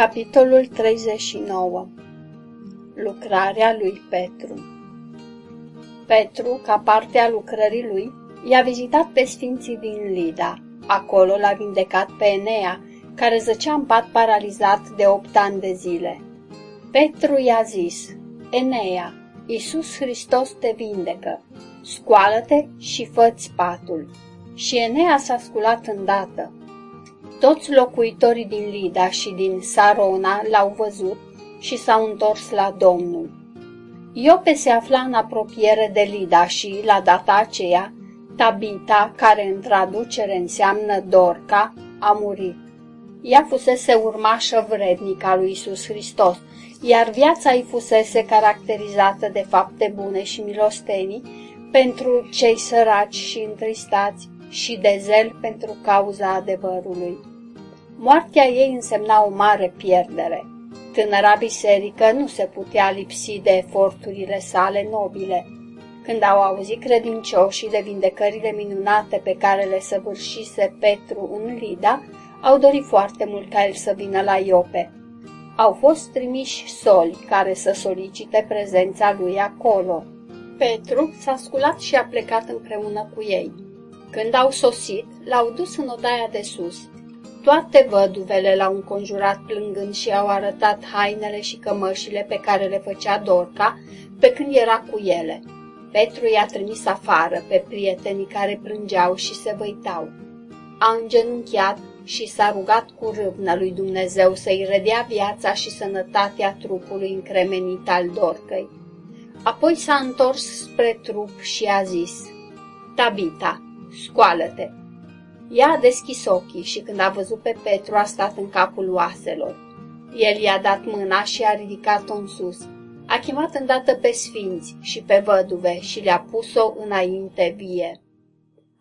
Capitolul 39 Lucrarea lui Petru Petru, ca parte a lucrării lui, i-a vizitat pe sfinții din Lida. Acolo l-a vindecat pe Enea, care zăcea în pat paralizat de opt ani de zile. Petru i-a zis, Enea, Iisus Hristos te vindecă, scoală-te și fă-ți patul. Și Enea s-a sculat îndată. Toți locuitorii din Lida și din Sarona l-au văzut și s-au întors la Domnul. Iope se afla în apropiere de Lida și, la data aceea, Tabita, care în traducere înseamnă Dorca, a murit. Ea fusese urmașă vrednică a lui Isus Hristos, iar viața ei fusese caracterizată de fapte bune și milostenii pentru cei săraci și întristați și de zel pentru cauza adevărului. Moartea ei însemna o mare pierdere. Tânăra biserică nu se putea lipsi de eforturile sale nobile. Când au auzit credincioșii de vindecările minunate pe care le săvârșise Petru în Lida, au dorit foarte mult ca el să vină la Iope. Au fost trimiși soli care să solicite prezența lui acolo. Petru s-a sculat și a plecat împreună cu ei. Când au sosit, l-au dus în odaia de sus toate văduvele l-au înconjurat plângând și au arătat hainele și cămășile pe care le făcea Dorca pe când era cu ele. Petru i-a trimis afară pe prietenii care plângeau și se văitau. A îngenunchiat și s-a rugat cu râvnă lui Dumnezeu să-i redea viața și sănătatea trupului încremenit al Dorcăi. Apoi s-a întors spre trup și a zis, Tabita, scoală-te! Ea a deschis ochii și când a văzut pe Petru a stat în capul oaselor. El i-a dat mâna și a ridicat-o în sus. A chemat îndată pe sfinți și pe văduve și le-a pus-o înainte vie.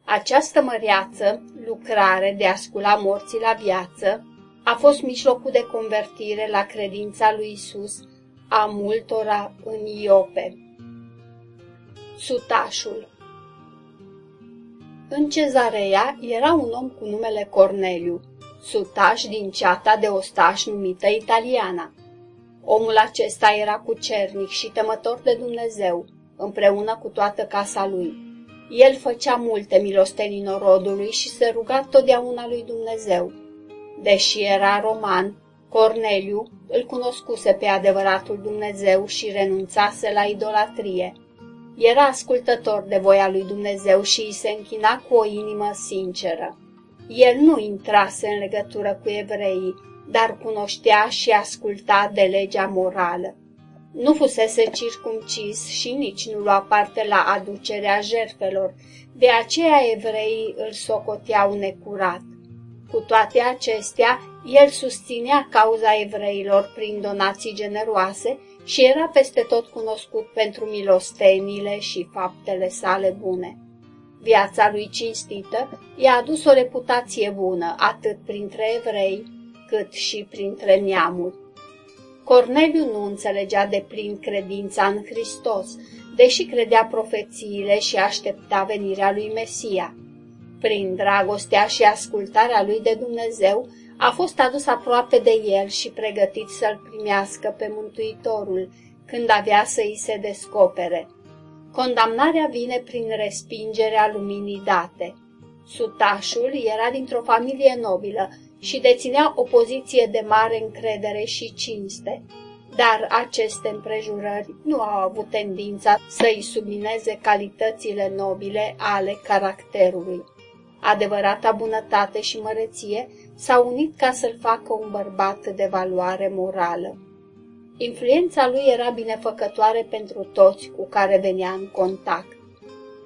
Această măreață, lucrare de a scula morții la viață, a fost mijlocul de convertire la credința lui Isus a multora în Iope. Sutașul în cezarea era un om cu numele Corneliu, sutaș din ceata de ostaș numită Italiana. Omul acesta era cucernic și temător de Dumnezeu, împreună cu toată casa lui. El făcea multe milostenii norodului și se ruga totdeauna lui Dumnezeu. Deși era roman, Corneliu îl cunoscuse pe adevăratul Dumnezeu și renunțase la idolatrie. Era ascultător de voia lui Dumnezeu și îi se închina cu o inimă sinceră. El nu intrase în legătură cu evreii, dar cunoștea și asculta de legea morală. Nu fusese circumcis și nici nu lua parte la aducerea jertfelor, de aceea evreii îl socoteau necurat. Cu toate acestea, el susținea cauza evreilor prin donații generoase și era peste tot cunoscut pentru milostenile și faptele sale bune. Viața lui cinstită i-a adus o reputație bună atât printre evrei cât și printre neamuri. Corneliu nu înțelegea de plin credința în Hristos, deși credea profețiile și aștepta venirea lui Mesia. Prin dragostea și ascultarea lui de Dumnezeu, a fost adus aproape de el și pregătit să-l primească pe Mântuitorul când avea să îi se descopere. Condamnarea vine prin respingerea luminii date. Sutașul era dintr-o familie nobilă și deținea o poziție de mare încredere și cinste, dar aceste împrejurări nu au avut tendința să-i submineze calitățile nobile ale caracterului. Adevărata bunătate și măreție s-au unit ca să-l facă un bărbat de valoare morală. Influența lui era binefăcătoare pentru toți cu care venea în contact.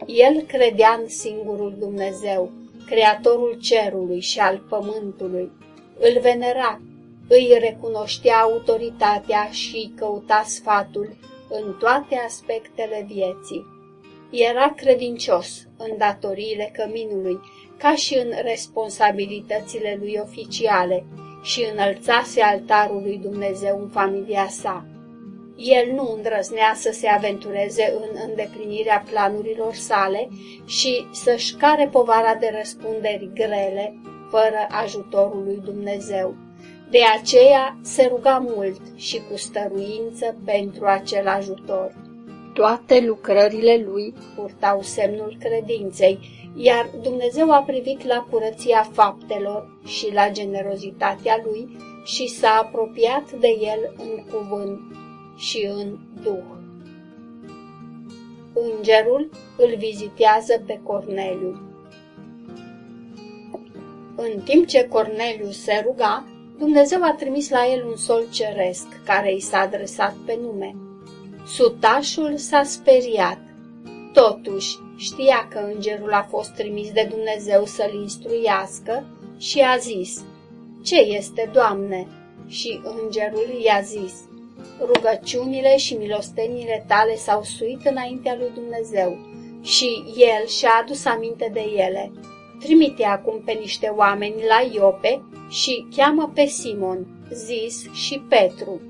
El credea în singurul Dumnezeu, creatorul cerului și al pământului. Îl venera, îi recunoștea autoritatea și îi căuta sfatul în toate aspectele vieții. Era credincios în datoriile căminului ca și în responsabilitățile lui oficiale și înălțase altarul lui Dumnezeu în familia sa. El nu îndrăznea să se aventureze în îndeplinirea planurilor sale și să-și care povara de răspunderi grele, fără ajutorul lui Dumnezeu. De aceea se ruga mult și cu stăruință pentru acel ajutor. Toate lucrările lui purtau semnul credinței, iar Dumnezeu a privit la curăția faptelor și la generozitatea lui și s-a apropiat de el în cuvânt și în duh. Îngerul îl vizitează pe Corneliu. În timp ce Corneliu se ruga, Dumnezeu a trimis la el un sol ceresc care i s-a adresat pe nume. Sutașul s-a speriat. Totuși, știa că îngerul a fost trimis de Dumnezeu să-l instruiască și a zis, Ce este, Doamne?" Și îngerul i-a zis, Rugăciunile și milostenile tale s-au suit înaintea lui Dumnezeu și el și-a adus aminte de ele. Trimite acum pe niște oameni la Iope și cheamă pe Simon, zis și Petru.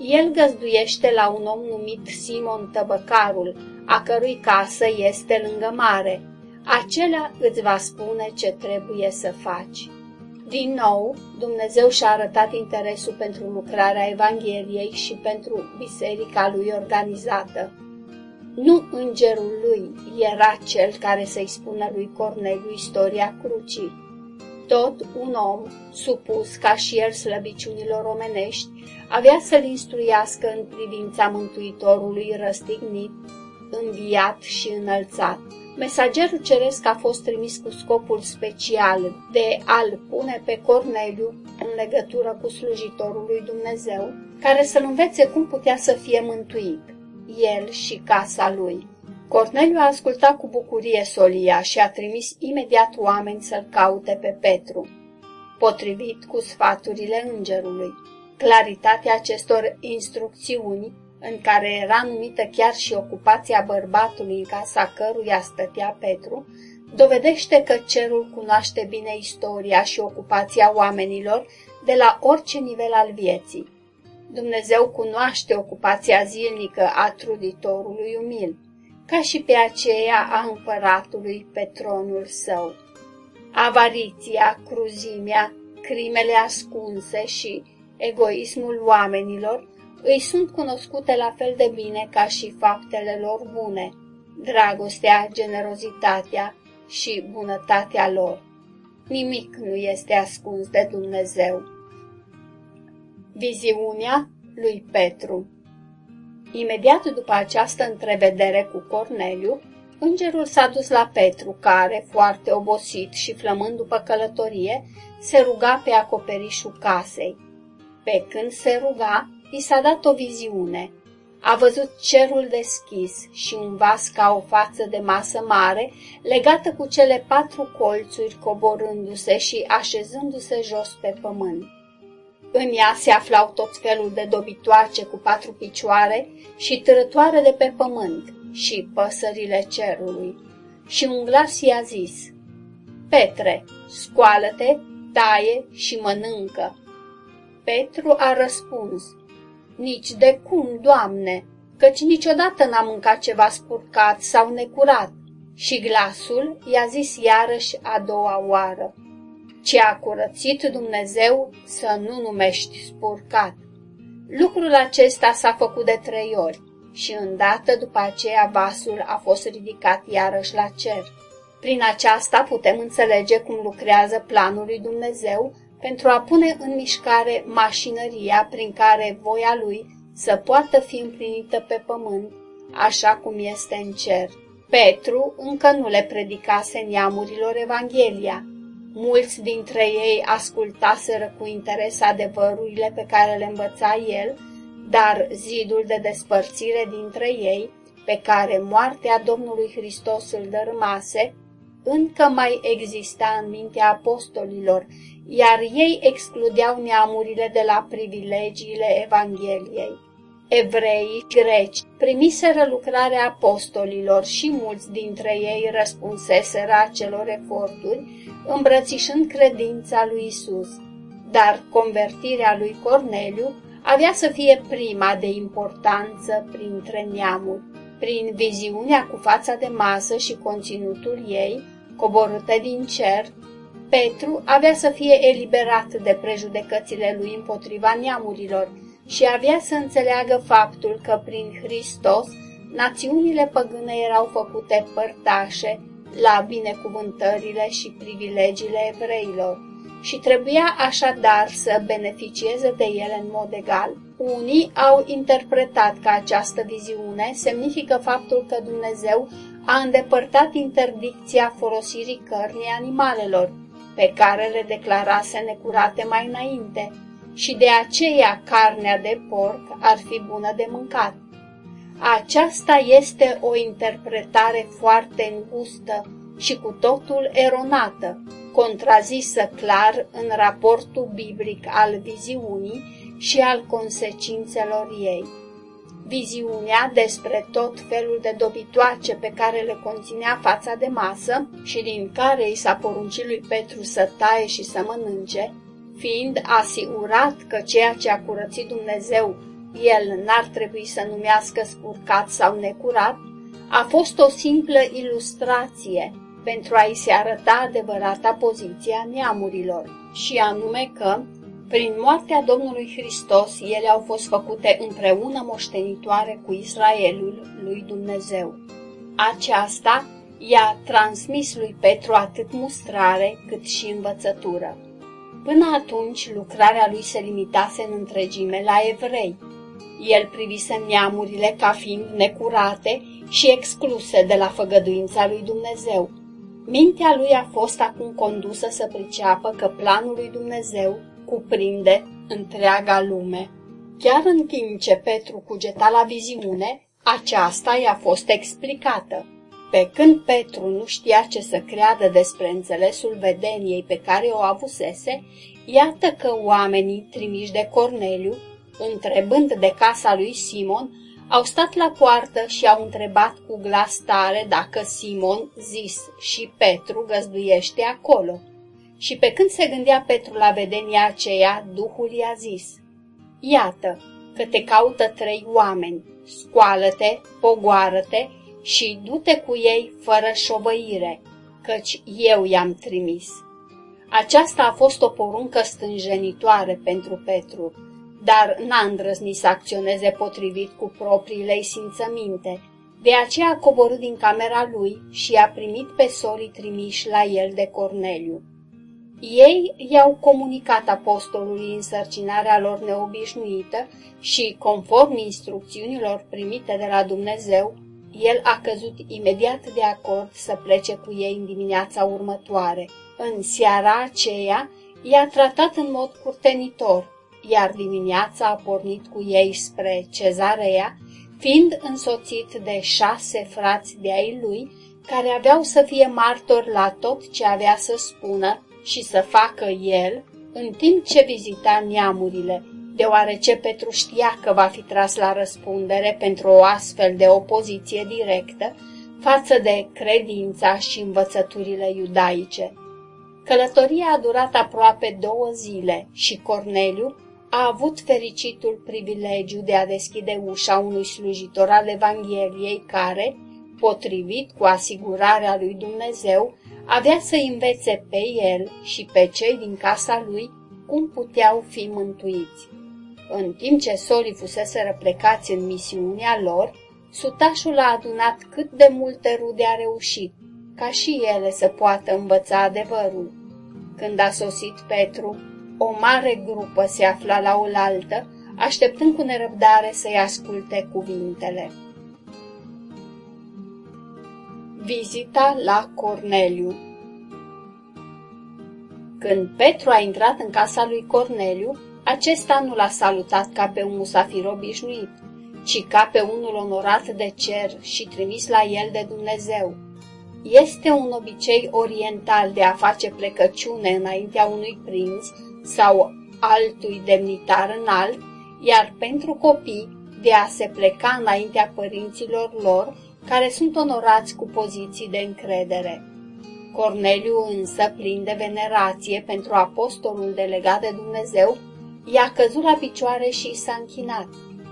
El găzduiește la un om numit Simon Tăbăcarul, a cărui casă este lângă mare. Acela îți va spune ce trebuie să faci. Din nou, Dumnezeu și-a arătat interesul pentru lucrarea Evangheliei și pentru biserica lui organizată. Nu îngerul lui era cel care să-i spună lui Corneliu istoria crucii. Tot un om, supus ca și el slăbiciunilor omenești, avea să-l instruiască în privința Mântuitorului răstignit, înviat și înălțat. Mesagerul ceresc a fost trimis cu scopul special de a-l pune pe Corneliu în legătură cu slujitorul lui Dumnezeu, care să-l învețe cum putea să fie mântuit, el și casa lui. Corneliu a ascultat cu bucurie solia și a trimis imediat oameni să-l caute pe Petru. Potrivit cu sfaturile îngerului, claritatea acestor instrucțiuni în care era numită chiar și ocupația bărbatului în casa căruia stătea Petru, dovedește că cerul cunoaște bine istoria și ocupația oamenilor de la orice nivel al vieții. Dumnezeu cunoaște ocupația zilnică a truditorului umil, ca și pe aceea a împăratului pe tronul său. Avariția, cruzimea, crimele ascunse și egoismul oamenilor îi sunt cunoscute la fel de bine ca și faptele lor bune, dragostea, generozitatea și bunătatea lor. Nimic nu este ascuns de Dumnezeu. Viziunea lui Petru Imediat după această întrevedere cu Corneliu, îngerul s-a dus la Petru, care, foarte obosit și flămând după călătorie, se ruga pe acoperișul casei. Pe când se ruga, i s-a dat o viziune. A văzut cerul deschis și un vas ca o față de masă mare, legată cu cele patru colțuri coborându-se și așezându-se jos pe pământ. În ea se aflau tot felul de dobitoace cu patru picioare și târătoare de pe pământ și păsările cerului. Și un glas i-a zis, Petre, scoală-te, taie și mănâncă. Petru a răspuns, nici de cum, Doamne, căci niciodată n-am mâncat ceva spurcat sau necurat. Și glasul i-a zis iarăși a doua oară, ce a curățit Dumnezeu să nu numești spurcat. Lucrul acesta s-a făcut de trei ori și îndată după aceea vasul a fost ridicat iarăși la cer. Prin aceasta putem înțelege cum lucrează planul lui Dumnezeu pentru a pune în mișcare mașinăria prin care voia lui să poată fi împlinită pe pământ, așa cum este în cer. Petru încă nu le predicase neamurilor Evanghelia. Mulți dintre ei ascultaseră cu interes adevărurile pe care le învăța el, dar zidul de despărțire dintre ei, pe care moartea Domnului Hristos îl dărâmase, încă mai exista în mintea apostolilor, iar ei excludeau neamurile de la privilegiile Evangheliei. Evreii greci primiseră lucrarea apostolilor și mulți dintre ei răspunseseră acelor eforturi, îmbrățișând credința lui Isus. Dar convertirea lui Corneliu avea să fie prima de importanță printre neamuri. Prin viziunea cu fața de masă și conținutul ei, coborâtă din cer, Petru avea să fie eliberat de prejudecățile lui împotriva neamurilor și avea să înțeleagă faptul că prin Hristos națiunile păgâne erau făcute părtașe la binecuvântările și privilegiile evreilor și trebuia așadar să beneficieze de ele în mod egal. Unii au interpretat că această viziune semnifică faptul că Dumnezeu a îndepărtat interdicția folosirii cărnii animalelor, pe care le declarase necurate mai înainte, și de aceea carnea de porc ar fi bună de mâncat. Aceasta este o interpretare foarte îngustă și cu totul eronată, contrazisă clar în raportul biblic al viziunii și al consecințelor ei. Viziunea despre tot felul de dobitoace pe care le conținea fața de masă și din care i s-a poruncit lui Petru să taie și să mănânce, fiind asigurat că ceea ce a curățit Dumnezeu el n-ar trebui să numească spurcat sau necurat, a fost o simplă ilustrație pentru a-i se arăta adevărata poziția neamurilor, și anume că, prin moartea Domnului Hristos, ele au fost făcute împreună moștenitoare cu Israelul lui Dumnezeu. Aceasta i-a transmis lui Petru atât mustrare cât și învățătură. Până atunci, lucrarea lui se limitase în întregime la evrei. El privise neamurile ca fiind necurate și excluse de la făgăduința lui Dumnezeu. Mintea lui a fost acum condusă să priceapă că planul lui Dumnezeu cuprinde întreaga lume. Chiar în timp ce Petru cugeta la viziune, aceasta i-a fost explicată. Pe când Petru nu știa ce să creadă despre înțelesul vedeniei pe care o avusese, iată că oamenii trimiși de Corneliu, întrebând de casa lui Simon, au stat la poartă și au întrebat cu glas tare dacă Simon, zis și Petru, găzduiește acolo. Și pe când se gândea Petru la vedenia aceea, Duhul i-a zis, Iată că te caută trei oameni, scoală-te, pogoară-te și du-te cu ei fără șovăire, căci eu i-am trimis. Aceasta a fost o poruncă stânjenitoare pentru Petru, dar n-a îndrăznit să acționeze potrivit cu propriile simțăminte. De aceea a coborât din camera lui și a primit pe sorii trimiși la el de Corneliu. Ei i-au comunicat apostolului însărcinarea lor neobișnuită și, conform instrucțiunilor primite de la Dumnezeu, el a căzut imediat de acord să plece cu ei în dimineața următoare. În seara aceea, i-a tratat în mod curtenitor, iar dimineața a pornit cu ei spre cezarea, fiind însoțit de șase frați de ai lui, care aveau să fie martori la tot ce avea să spună și să facă el, în timp ce vizita neamurile, deoarece Petru știa că va fi tras la răspundere pentru o astfel de opoziție directă față de credința și învățăturile iudaice. Călătoria a durat aproape două zile și Corneliu a avut fericitul privilegiu de a deschide ușa unui slujitor al Evangheliei care, potrivit cu asigurarea lui Dumnezeu, avea să învețe pe el și pe cei din casa lui cum puteau fi mântuiți. În timp ce solii fusese plecați în misiunea lor, sutașul a adunat cât de multe rude a reușit, ca și ele să poată învăța adevărul. Când a sosit Petru, o mare grupă se afla la oaltă, așteptând cu nerăbdare să-i asculte cuvintele. Vizita la Corneliu Când Petru a intrat în casa lui Corneliu, acesta nu l-a salutat ca pe un musafir obișnuit, ci ca pe unul onorat de cer și trimis la el de Dumnezeu. Este un obicei oriental de a face plecăciune înaintea unui prinț sau altui demnitar înalt, iar pentru copii de a se pleca înaintea părinților lor, care sunt onorați cu poziții de încredere. Corneliu însă, plin de venerație pentru apostolul delegat de Dumnezeu, i-a căzut la picioare și s-a închinat.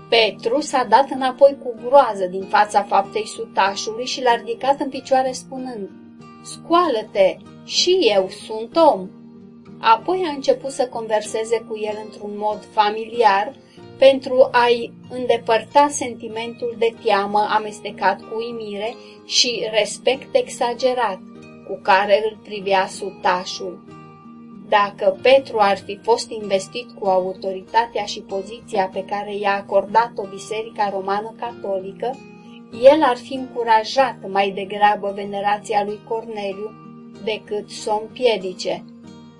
Petru s-a dat înapoi cu groază din fața faptei sutașului și l-a ridicat în picioare spunând, Scoală-te și eu sunt om. Apoi a început să converseze cu el într-un mod familiar, pentru a-i îndepărta sentimentul de teamă amestecat cu uimire și respect exagerat cu care îl privea sutașul. Dacă Petru ar fi fost investit cu autoritatea și poziția pe care i-a acordat-o Biserica Romană Catolică, el ar fi încurajat mai degrabă venerația lui Corneliu decât să o împiedice.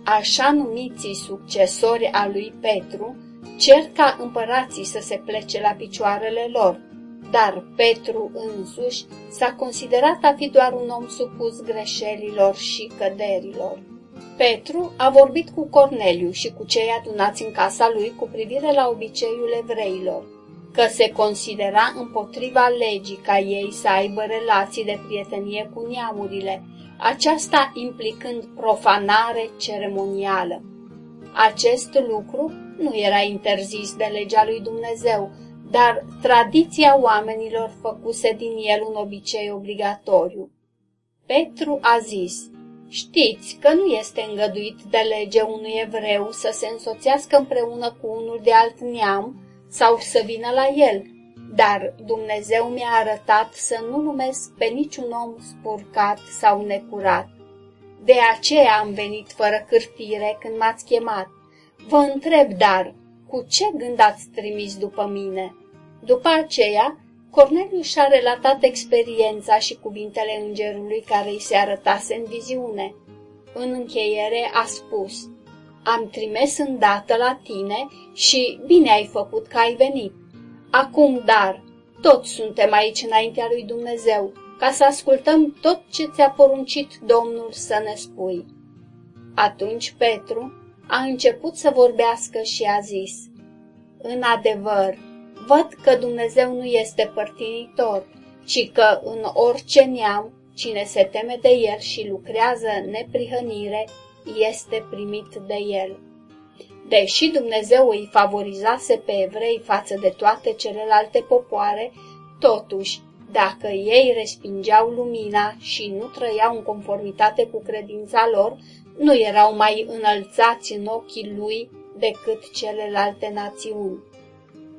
Așa numiții succesori a lui Petru cer ca împărații să se plece la picioarele lor, dar Petru însuși s-a considerat a fi doar un om supus greșelilor și căderilor. Petru a vorbit cu Corneliu și cu cei adunați în casa lui cu privire la obiceiul evreilor, că se considera împotriva legii ca ei să aibă relații de prietenie cu neamurile, aceasta implicând profanare ceremonială. Acest lucru nu era interzis de legea lui Dumnezeu, dar tradiția oamenilor făcuse din el un obicei obligatoriu. Petru a zis, Știți că nu este îngăduit de lege unui evreu să se însoțească împreună cu unul de alt neam sau să vină la el, dar Dumnezeu mi-a arătat să nu numesc pe niciun om spurcat sau necurat. De aceea am venit fără cârtire când m-ați chemat. Vă întreb, dar, cu ce gând ați trimis după mine? După aceea, Corneliu și-a relatat experiența și cuvintele îngerului care îi se arătase în viziune. În încheiere a spus, Am trimis îndată la tine și bine ai făcut că ai venit. Acum, dar, toți suntem aici înaintea lui Dumnezeu, ca să ascultăm tot ce ți-a poruncit Domnul să ne spui. Atunci Petru a început să vorbească și a zis, În adevăr, văd că Dumnezeu nu este părtinitor, ci că în orice neam, cine se teme de El și lucrează neprihănire, este primit de El. Deși Dumnezeu îi favorizase pe evrei față de toate celelalte popoare, totuși, dacă ei respingeau lumina și nu trăiau în conformitate cu credința lor, nu erau mai înălțați în ochii lui decât celelalte națiuni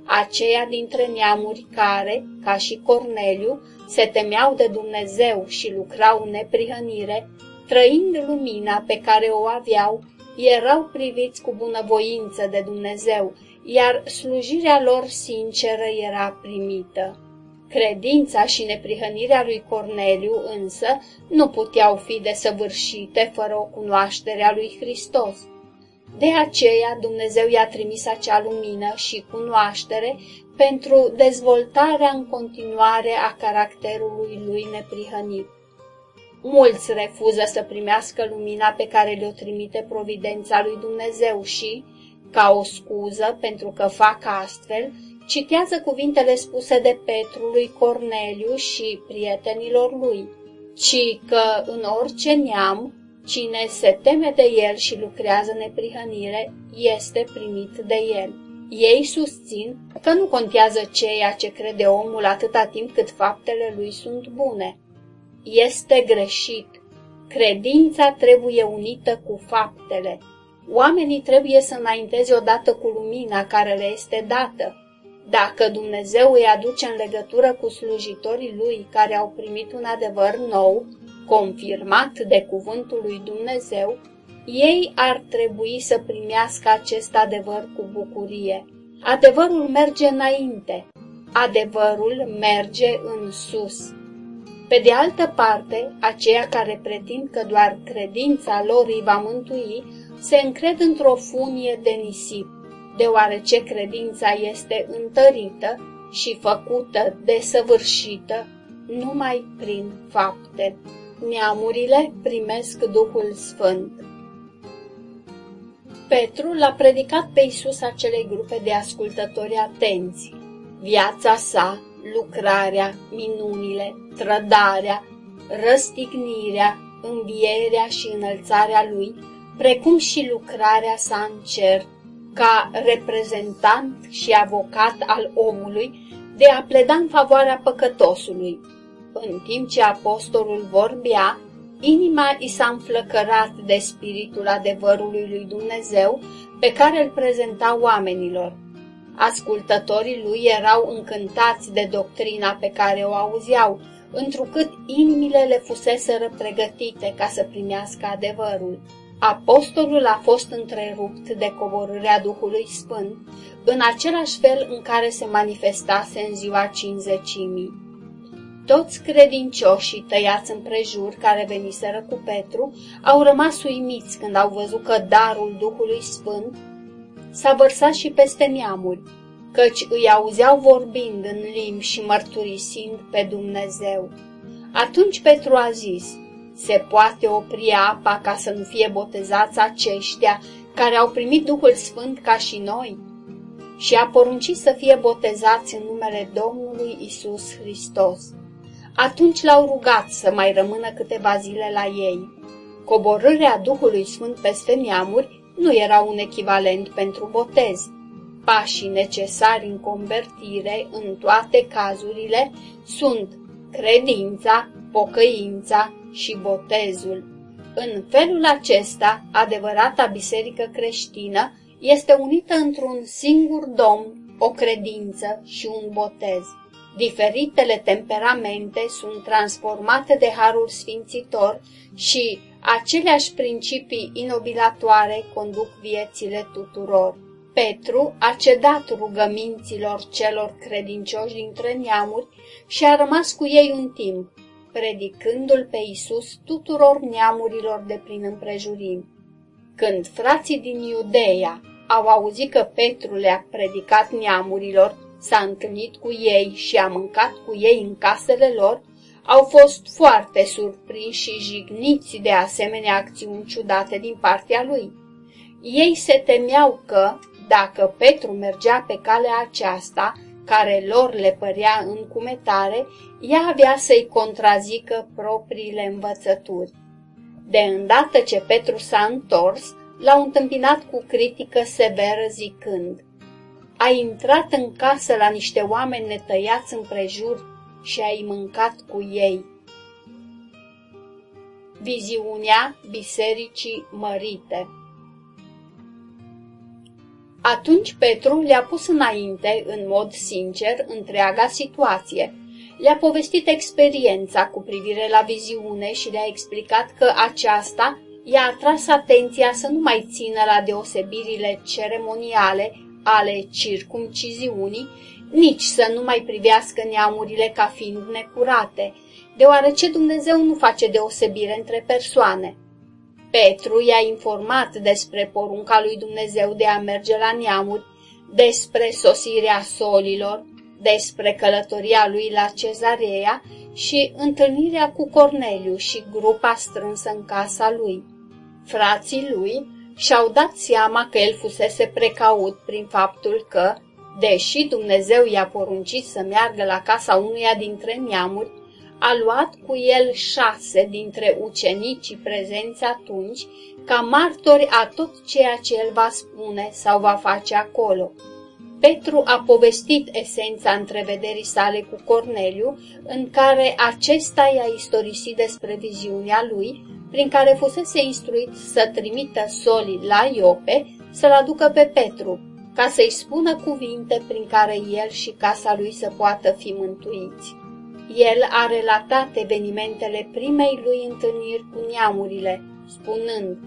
aceia dintre neamuri care, ca și Corneliu, se temeau de Dumnezeu și lucrau în neprihănire, trăind lumina pe care o aveau, erau priviți cu bunăvoință de Dumnezeu, iar slujirea lor sinceră era primită. Credința și neprihănirea lui Corneliu însă nu puteau fi desăvârșite fără o cunoaștere a lui Hristos. De aceea Dumnezeu i-a trimis acea lumină și cunoaștere pentru dezvoltarea în continuare a caracterului lui neprihănit. Mulți refuză să primească lumina pe care le-o trimite providența lui Dumnezeu și, ca o scuză pentru că fac astfel, citează cuvintele spuse de Petru lui Corneliu și prietenilor lui, ci că în orice neam Cine se teme de el și lucrează neprihănire, este primit de el. Ei susțin că nu contează ceea ce crede omul atâta timp cât faptele lui sunt bune. Este greșit. Credința trebuie unită cu faptele. Oamenii trebuie să înainteze odată cu lumina care le este dată. Dacă Dumnezeu îi aduce în legătură cu slujitorii lui care au primit un adevăr nou, confirmat de cuvântul lui Dumnezeu, ei ar trebui să primească acest adevăr cu bucurie. Adevărul merge înainte, adevărul merge în sus. Pe de altă parte, aceia care pretind că doar credința lor îi va mântui, se încred într-o funie de nisip, deoarece credința este întărită și făcută desăvârșită numai prin fapte neamurile primesc Duhul Sfânt. Petru l-a predicat pe Isus acelei grupe de ascultători atenți. Viața sa, lucrarea, minunile, trădarea, răstignirea, învierea și înălțarea lui, precum și lucrarea sa în cer, ca reprezentant și avocat al omului, de a pleda în favoarea păcătosului, în timp ce apostolul vorbea, inima i s-a înflăcărat de spiritul adevărului lui Dumnezeu pe care îl prezenta oamenilor. Ascultătorii lui erau încântați de doctrina pe care o auzeau, întrucât inimile le fuseseră pregătite ca să primească adevărul. Apostolul a fost întrerupt de coborârea Duhului Sfânt, în același fel în care se manifestase în ziua cinzecimii. Toți credincioșii tăiați împrejur care veniseră cu Petru au rămas uimiți când au văzut că darul Duhului Sfânt s-a vărsat și peste neamuri, căci îi auzeau vorbind în limbi și mărturisind pe Dumnezeu. Atunci Petru a zis, se poate opri apa ca să nu fie botezați aceștia care au primit Duhul Sfânt ca și noi? Și a poruncit să fie botezați în numele Domnului Isus Hristos. Atunci l-au rugat să mai rămână câteva zile la ei. Coborârea Duhului Sfânt peste neamuri nu era un echivalent pentru botez. Pașii necesari în convertire în toate cazurile sunt credința, pocăința și botezul. În felul acesta, adevărata biserică creștină este unită într-un singur domn, o credință și un botez. Diferitele temperamente sunt transformate de harul sfințitor și aceleași principii inobilatoare conduc viețile tuturor. Petru a cedat rugăminților celor credincioși dintre neamuri și a rămas cu ei un timp, predicându-l pe Isus tuturor neamurilor de prin împrejurim. Când frații din Iudeea au auzit că Petru le-a predicat neamurilor, s-a întâlnit cu ei și a mâncat cu ei în casele lor, au fost foarte surprinși și jigniți de asemenea acțiuni ciudate din partea lui. Ei se temeau că, dacă Petru mergea pe calea aceasta, care lor le părea încumetare, ea avea să-i contrazică propriile învățături. De îndată ce Petru s-a întors, l-au întâmpinat cu critică severă zicând, ai intrat în casă la niște oameni netăiați împrejur și ai mâncat cu ei. Viziunea Bisericii Mărite Atunci Petru le-a pus înainte, în mod sincer, întreaga situație. Le-a povestit experiența cu privire la viziune și le-a explicat că aceasta i-a atras atenția să nu mai țină la deosebirile ceremoniale ale circumciziunii, nici să nu mai privească neamurile ca fiind necurate, deoarece Dumnezeu nu face deosebire între persoane. Petru i-a informat despre porunca lui Dumnezeu de a merge la neamuri, despre sosirea solilor, despre călătoria lui la cezarea și întâlnirea cu Corneliu și grupa strânsă în casa lui. Frații lui și-au dat seama că el fusese precaut prin faptul că, deși Dumnezeu i-a poruncit să meargă la casa unuia dintre neamuri, a luat cu el șase dintre ucenicii prezenți atunci ca martori a tot ceea ce el va spune sau va face acolo. Petru a povestit esența întrevederii sale cu Corneliu, în care acesta i-a istorisit despre viziunea lui, prin care fusese instruit să trimită Soli la Iope să-l aducă pe Petru, ca să-i spună cuvinte prin care el și casa lui să poată fi mântuiți. El a relatat evenimentele primei lui întâlniri cu neamurile, spunând,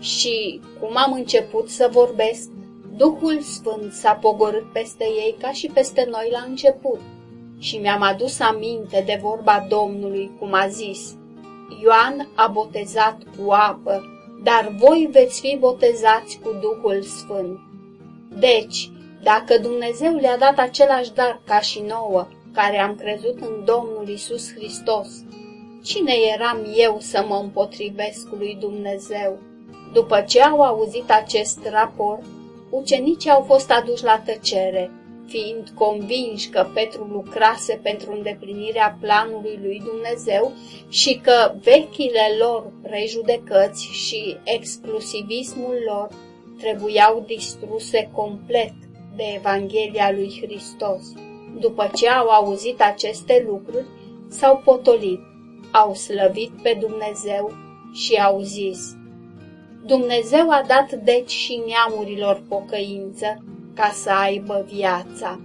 Și cum am început să vorbesc, Duhul Sfânt s-a pogorât peste ei ca și peste noi la început. Și mi-am adus aminte de vorba Domnului, cum a zis, Ioan a botezat cu apă, dar voi veți fi botezați cu Duhul Sfânt. Deci, dacă Dumnezeu le-a dat același dar ca și nouă, care am crezut în Domnul Isus Hristos, cine eram eu să mă împotrivesc lui Dumnezeu? După ce au auzit acest raport, ucenicii au fost aduși la tăcere fiind convinși că Petru lucrase pentru îndeplinirea planului lui Dumnezeu și că vechile lor prejudecăți și exclusivismul lor trebuiau distruse complet de Evanghelia lui Hristos. După ce au auzit aceste lucruri, s-au potolit. au slăvit pe Dumnezeu și au zis, Dumnezeu a dat deci și neamurilor pocăință ca să aibă viața.